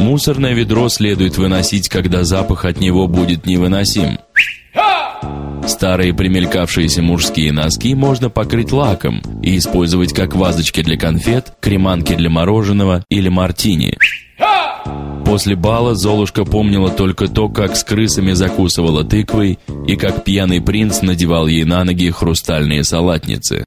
Мусорное ведро следует выносить, когда запах от него будет невыносим. Старые примелькавшиеся мужские носки можно покрыть лаком и использовать как вазочки для конфет, креманки для мороженого или мартини. После бала Золушка помнила только то, как с крысами закусывала тыквой и как пьяный принц надевал ей на ноги хрустальные салатницы.